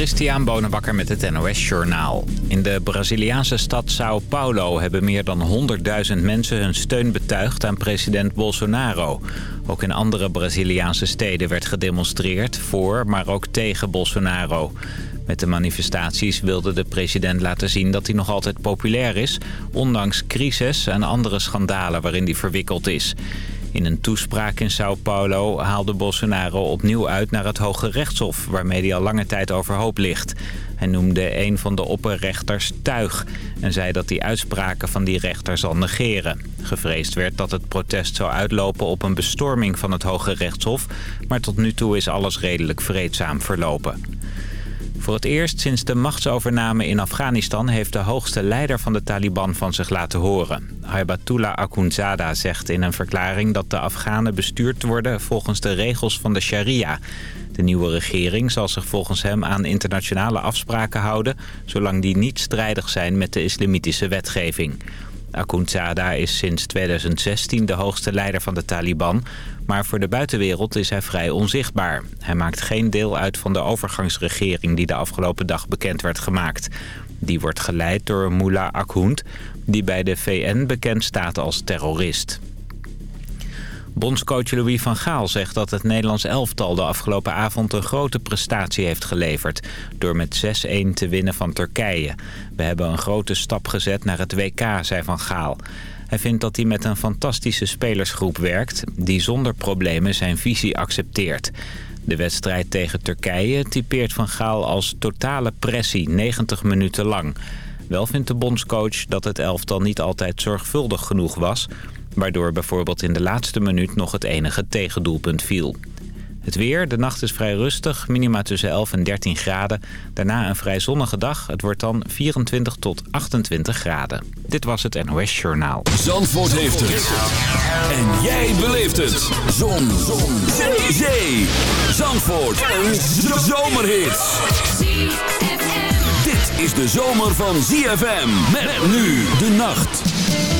Christian Bonenbakker met het NOS Journaal. In de Braziliaanse stad Sao Paulo hebben meer dan 100.000 mensen hun steun betuigd aan president Bolsonaro. Ook in andere Braziliaanse steden werd gedemonstreerd voor, maar ook tegen Bolsonaro. Met de manifestaties wilde de president laten zien dat hij nog altijd populair is... ondanks crisis en andere schandalen waarin hij verwikkeld is. In een toespraak in Sao Paulo haalde Bolsonaro opnieuw uit naar het Hoge Rechtshof... waarmee hij al lange tijd overhoop ligt. Hij noemde een van de opperrechters tuig... en zei dat hij uitspraken van die rechter zal negeren. Gevreesd werd dat het protest zou uitlopen op een bestorming van het Hoge Rechtshof... maar tot nu toe is alles redelijk vreedzaam verlopen. Voor het eerst sinds de machtsovername in Afghanistan... heeft de hoogste leider van de Taliban van zich laten horen. Haibatullah Akhundzada zegt in een verklaring... dat de Afghanen bestuurd worden volgens de regels van de sharia. De nieuwe regering zal zich volgens hem aan internationale afspraken houden... zolang die niet strijdig zijn met de islamitische wetgeving. Akhundzada is sinds 2016 de hoogste leider van de Taliban... maar voor de buitenwereld is hij vrij onzichtbaar. Hij maakt geen deel uit van de overgangsregering die de afgelopen dag bekend werd gemaakt. Die wordt geleid door Mullah Akhund, die bij de VN bekend staat als terrorist. Bondscoach Louis van Gaal zegt dat het Nederlands elftal de afgelopen avond een grote prestatie heeft geleverd. Door met 6-1 te winnen van Turkije. We hebben een grote stap gezet naar het WK, zei Van Gaal. Hij vindt dat hij met een fantastische spelersgroep werkt... die zonder problemen zijn visie accepteert. De wedstrijd tegen Turkije typeert Van Gaal als totale pressie 90 minuten lang. Wel vindt de bondscoach dat het elftal niet altijd zorgvuldig genoeg was... waardoor bijvoorbeeld in de laatste minuut nog het enige tegendoelpunt viel. Het weer, de nacht is vrij rustig, minima tussen 11 en 13 graden. Daarna een vrij zonnige dag, het wordt dan 24 tot 28 graden. Dit was het NOS Journaal. Zandvoort heeft het. En jij beleeft het. Zon. Zon. Zee. Zee. Zandvoort. Een zomerhit. Dit is de zomer van ZFM. Met nu de nacht.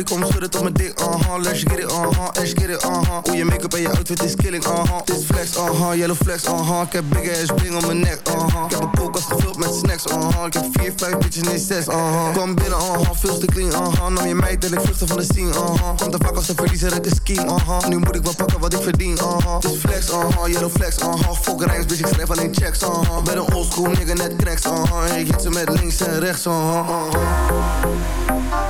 Shorty, kom schudden tot mijn dik, uh-huh. Let's get it, uh-huh, let's get it, uh-huh. Hoe je make-up en je outfit is killing, uh-huh. Dit flex, uh-huh, yellow flex, uh-huh. Ik heb big ass bling om mijn nek, uh-huh. Ik heb een koelkast gevuld met snacks, uh-huh. Ik heb vier, vijf bitches, nee zes, uh-huh. Kom binnen, uh-huh, veel te clean, uh-huh. Nam je meid en ik vluchtte van de scene, uh-huh. Komt te vaak als een verliezer uit de scheme, uh-huh. Nu moet ik wel pakken wat ik verdien, uh-huh. Dit flex, uh-huh, yellow flex, uh-huh. Fuck rijks, bitch, ik schrijf alleen checks, uh-huh. Ben een oldschool nigga, net cracks, uh-huh. Ik hit ze met links en rechts, uh-huh, uh-huh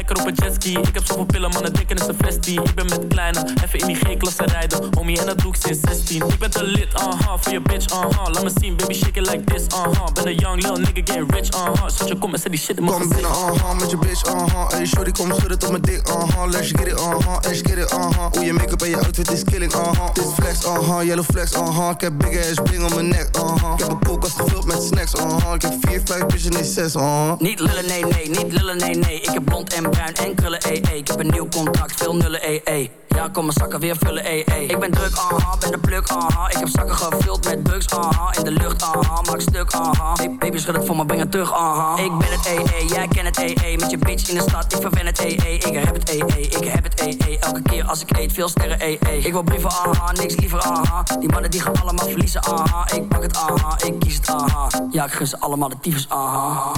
lekker op een jetski. Ik heb zoveel pillen, mannen het is een festie. Ik ben met kleine, even in die G-klasse rijden. Homie, en dat doe ik sinds 16. Ik ben te lit, aha, voor je bitch, aha. Laat me zien, baby, shake it like this, aha. Ben een young lil nigga, get rich, aha. Zet je kom en zet die shit in mijn Kom binnen, uh-huh, met je bitch, uh-huh Hey, shorty, kom schudden tot mijn dik, uh-huh Let's get it, uh-huh, let's get it, uh-huh Hoe je make-up en je outfit is killing, uh-huh Dit flex, uh-huh, yellow flex, uh-huh Ik heb big ass bling om mijn nek, uh-huh Ik heb een koelkast gevuld met snacks, uh-huh Ik heb vier, vijf bitches, nee zes, uh-huh Niet lullen, nee, nee, niet lullen, nee, nee. Ik heb blond blond en bruin en krullen, ee. Ik heb een nieuw contract, veel nullen, ee. Ja, kom mijn zakken weer vullen, ee. Ik ben druk, aha, ben de pluk, aha. Ik heb zakken gevuld met drugs, aha. In de lucht, aha, maak stuk, aha. Hey, baby, schud het voor me, breng het terug, aha. Ik ben het, ee, jij kent het, ee. Met je bitch in de stad, ik verwen het, ee. Ik heb het, ee, ik heb het, ee. Elke keer als ik eet, veel sterren, ee. Ik wil brieven, aha, niks liever, aha. Die mannen die gaan allemaal verliezen, aha. Ik pak het, aha, ik kies het, aha. Ja, ik gun ze allemaal de tyfus, aha.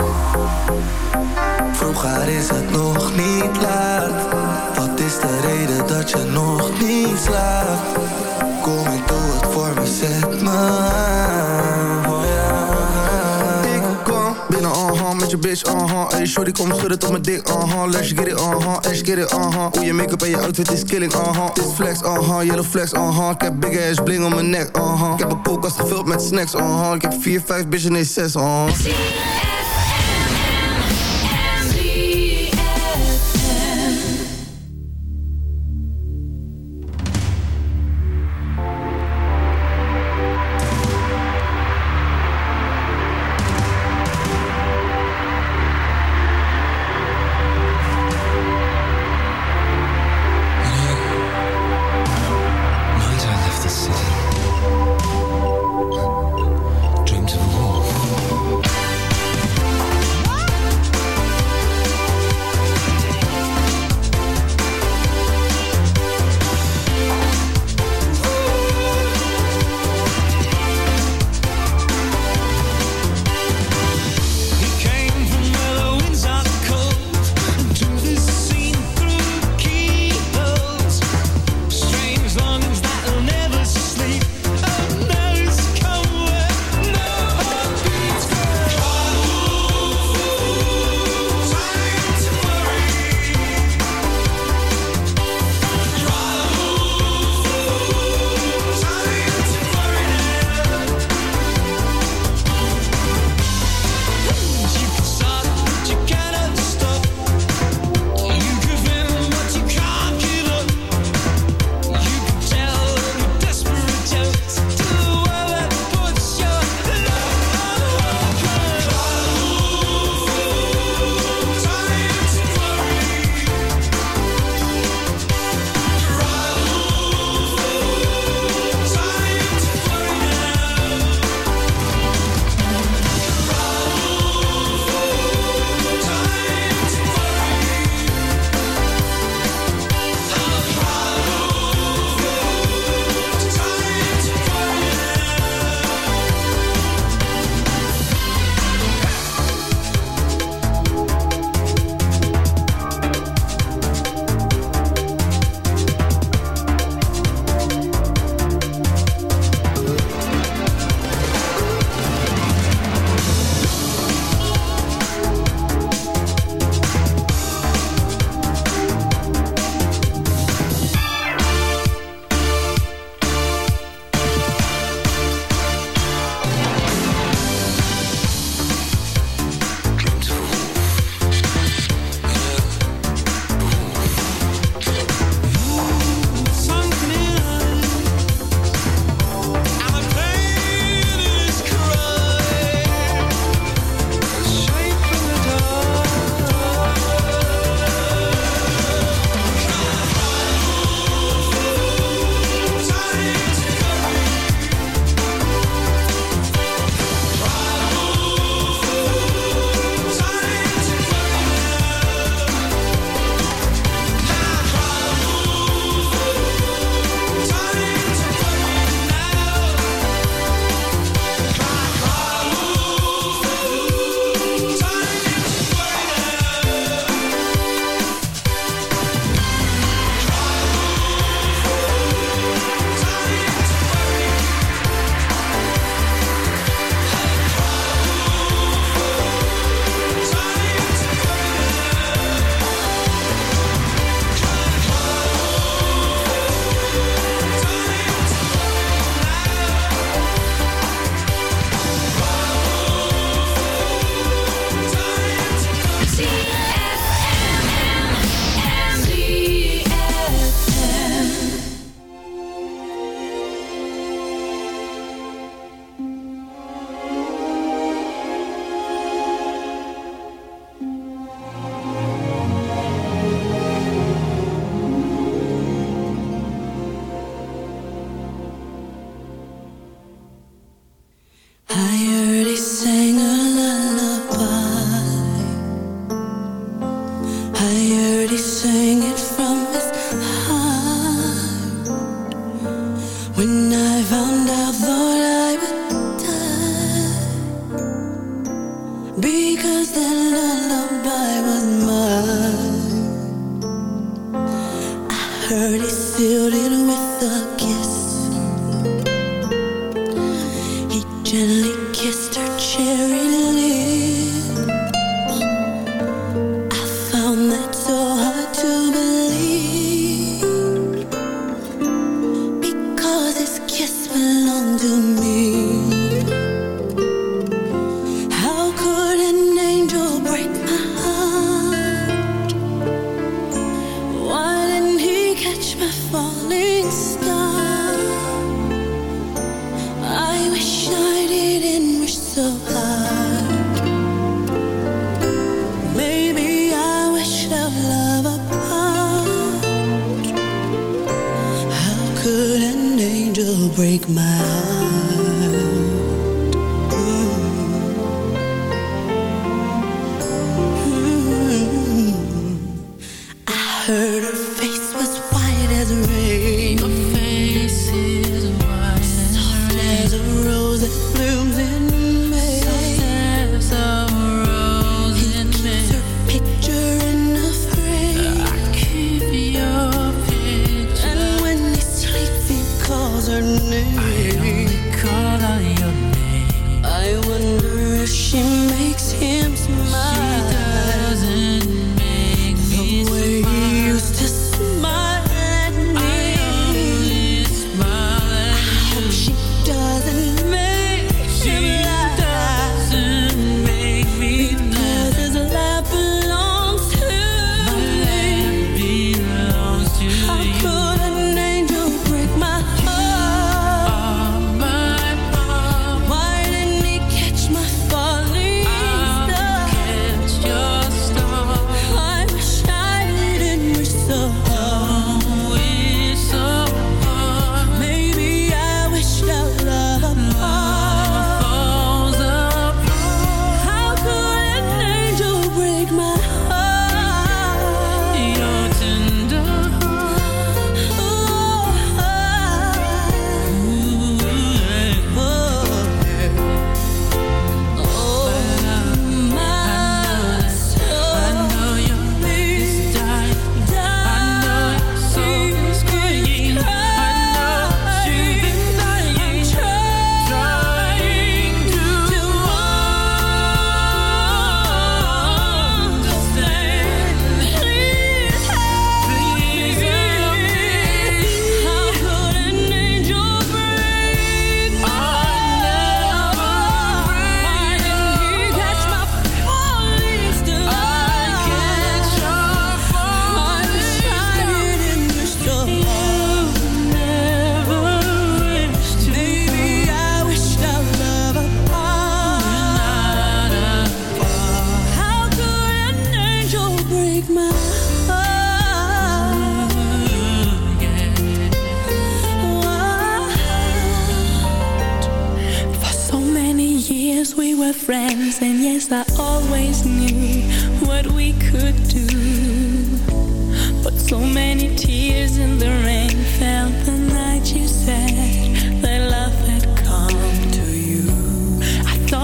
Vroeger is het nog niet laat. Wat is de reden dat je nog niet slaapt? Kom ik doe het voor me, zet me aan. Oh. Ik kwam binnen, uh-huh, met je bitch, uh-huh Hey, shorty, kom schudden tot mijn dik, uh-huh Let's get it, uh-huh, let's get it, uh-huh Hoe je make-up en je outfit is killing, uh-huh Dit flex, uh-huh, yellow flex, uh-huh Ik heb big ass bling om mijn nek, uh-huh Ik heb een koelkast gevuld met snacks, uh-huh Ik heb 4, 5 bitches, nee 6, uh-huh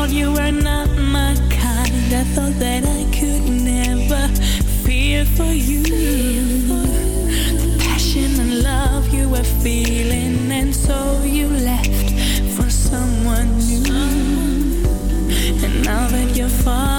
thought you were not my kind. I thought that I could never feel for you. The passion and love you were feeling, and so you left for someone new. And now that you're far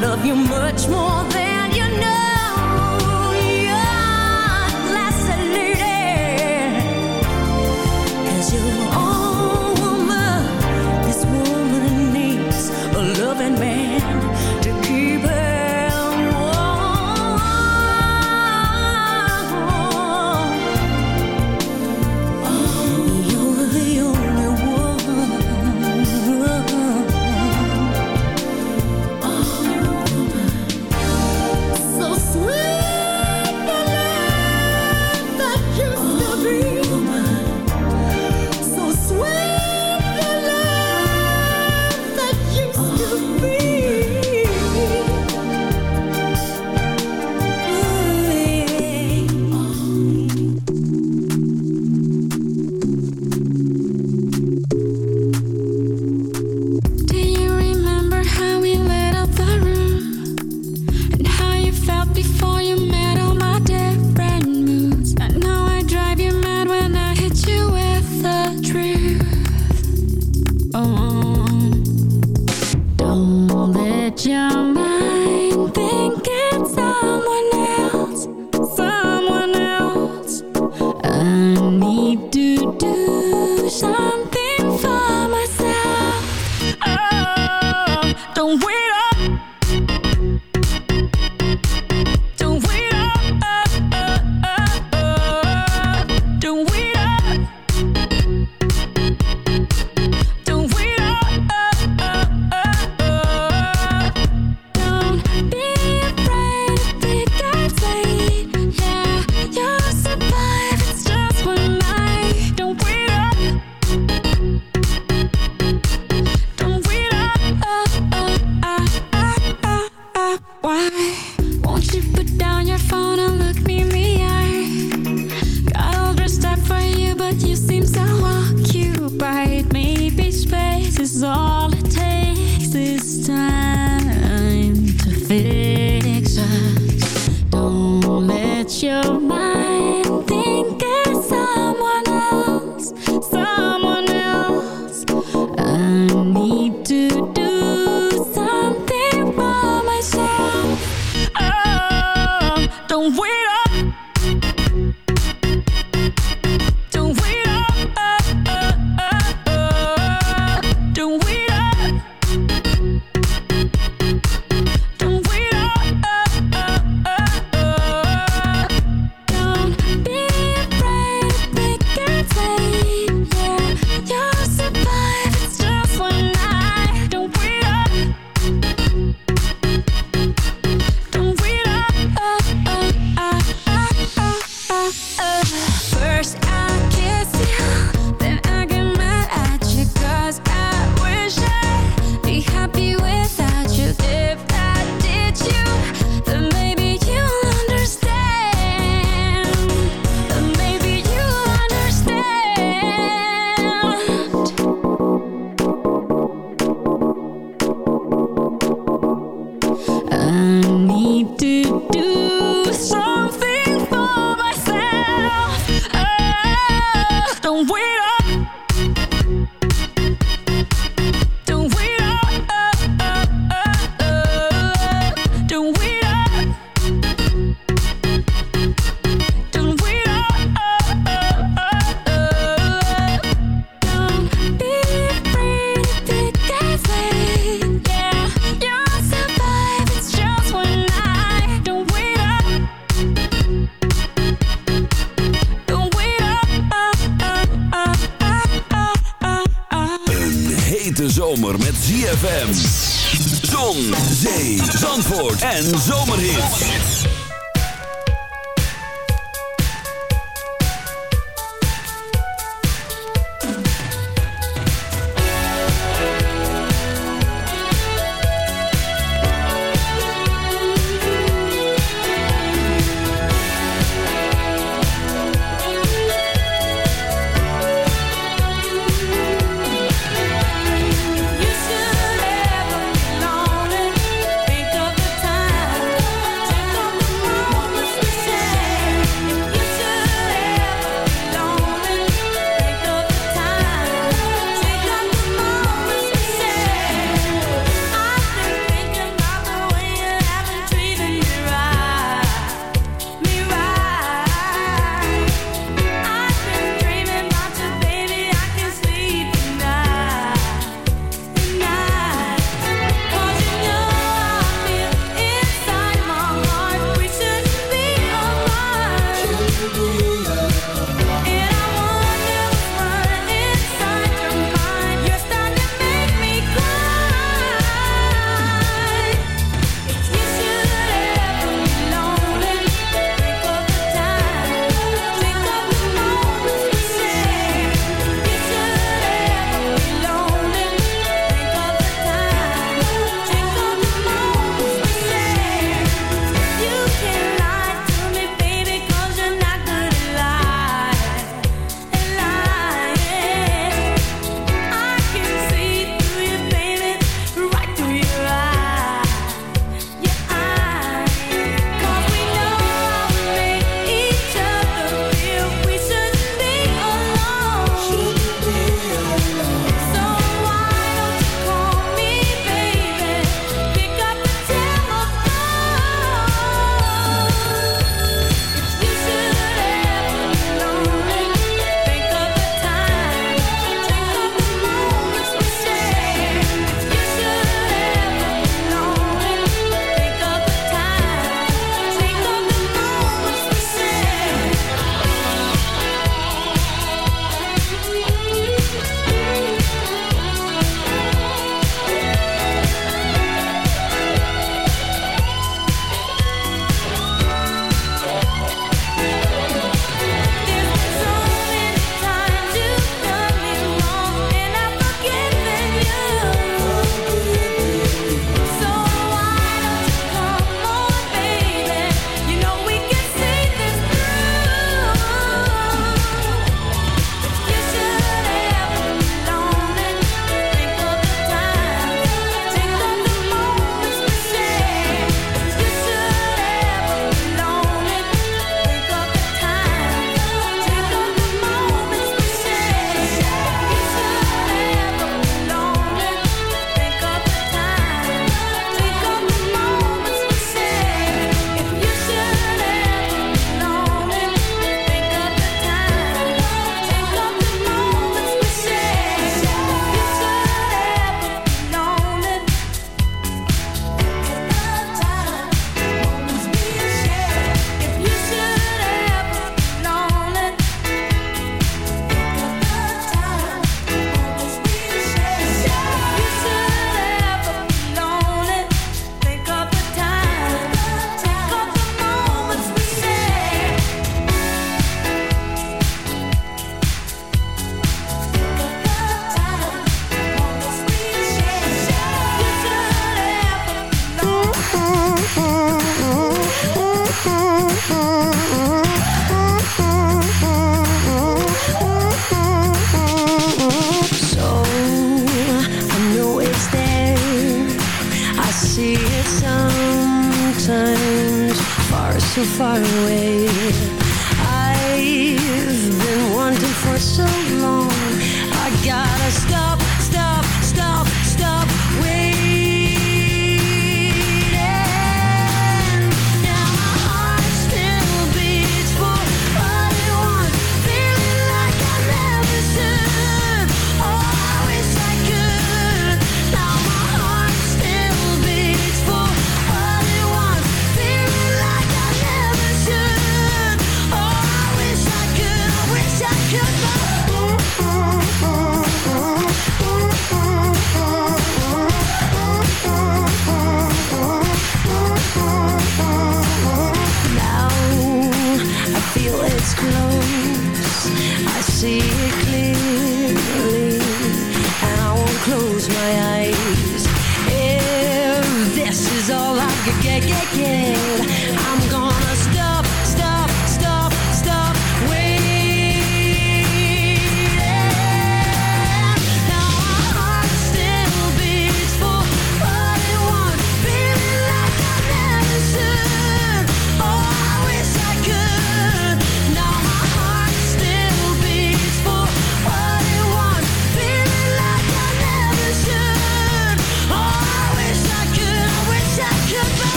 love you much more.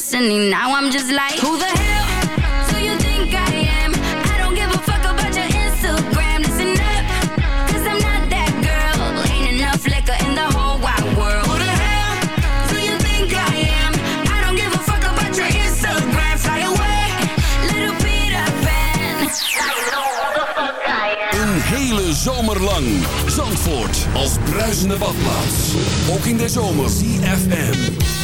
listening. Now I'm just like, who the hell do you think I am? I don't give a fuck about your Instagram. Listen up, Cause I'm not that girl. Ain't enough liquor in the whole wide world. Who the hell do you think I am? I don't give a fuck about your Instagram. Fly away, little Peter Pan. I know who the fuck I am. Een hele zomer lang. Zandvoort als bruisende badplaats. Ook in de zomer. CFM.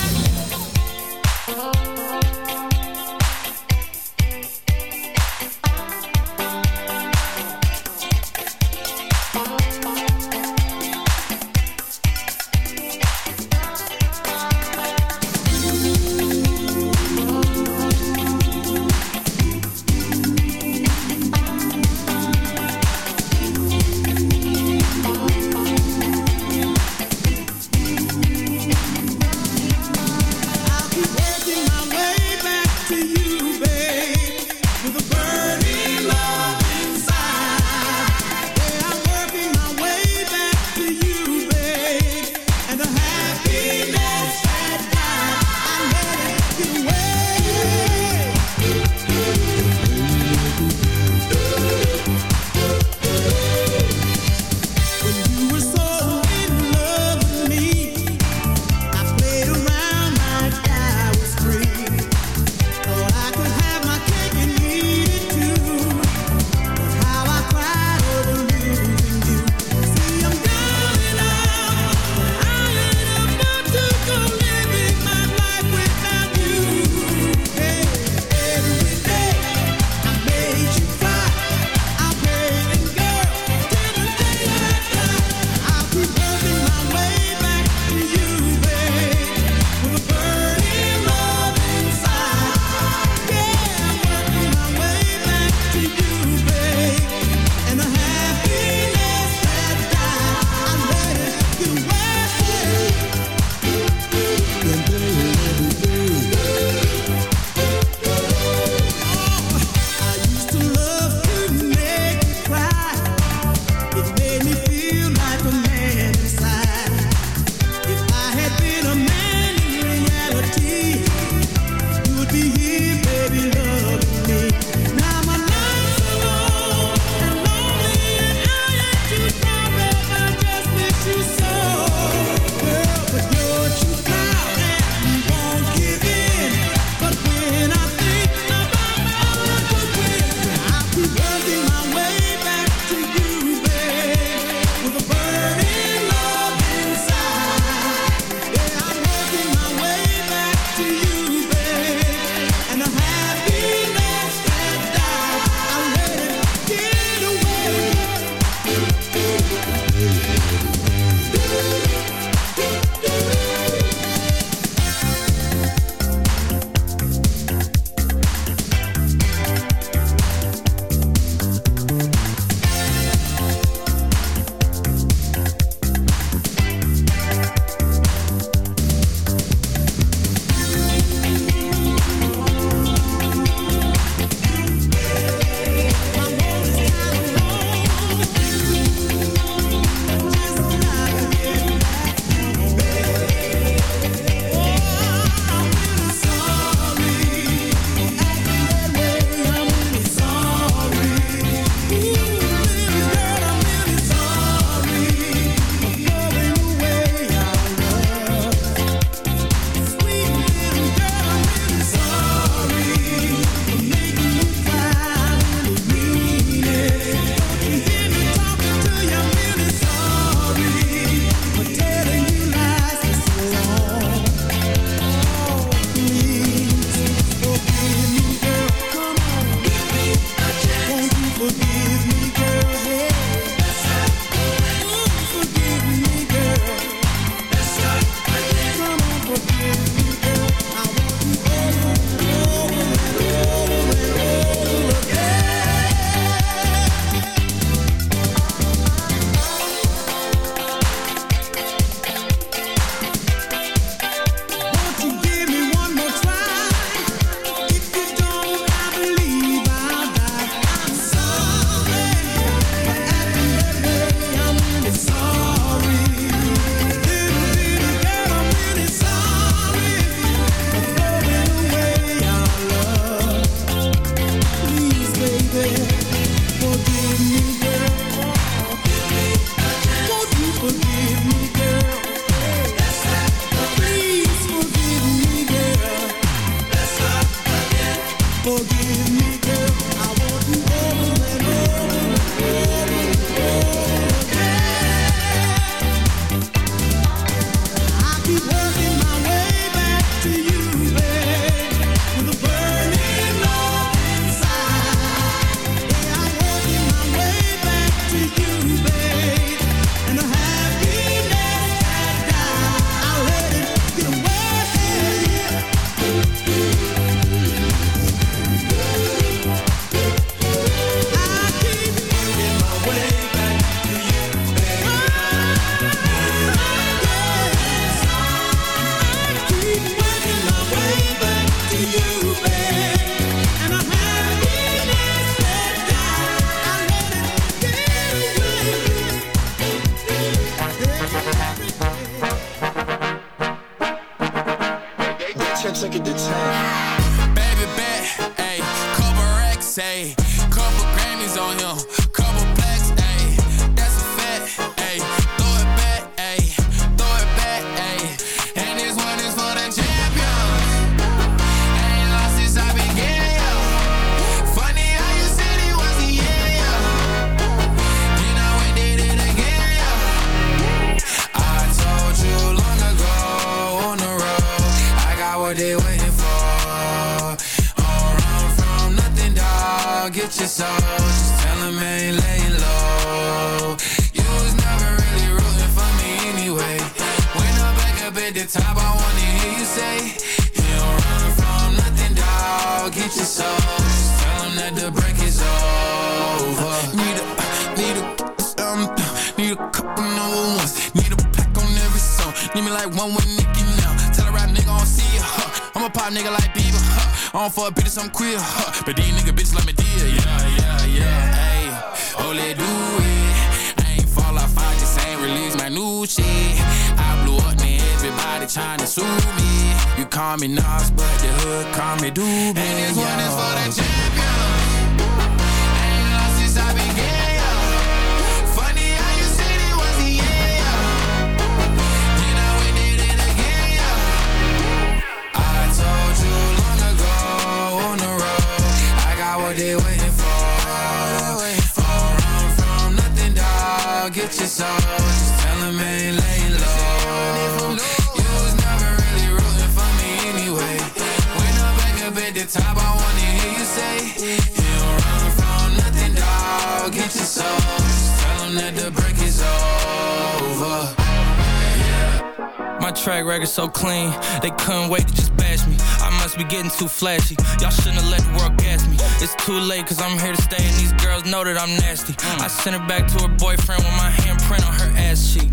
Track record so clean, they couldn't wait to just bash me. I must be getting too flashy. Y'all shouldn't have let the world gas me. It's too late, cause I'm here to stay, and these girls know that I'm nasty. Mm. I sent her back to her boyfriend with my handprint on her ass cheek.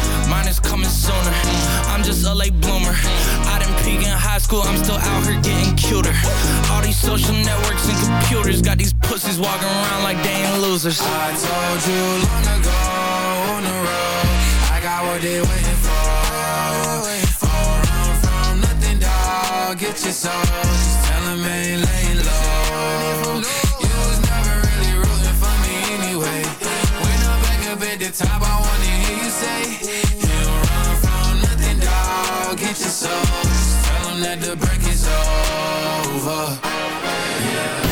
mine is coming sooner. I'm just a late bloomer. I didn't peak in high school, I'm still out here getting cuter. All these social networks and computers got these pussies walking around like they ain't losers. I told you long ago on the road, I got what they waiting for. Don't run from nothing, dog. Get your soul. Just tell 'em ain't laying low. The top, I wanna hear you say, You don't run from nothing, dog. Get your soul. Just tell 'em that the break is over. Yeah.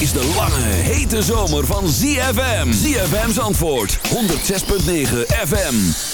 Is de lange, hete zomer van ZFM. ZFM's antwoord, 106.9 FM.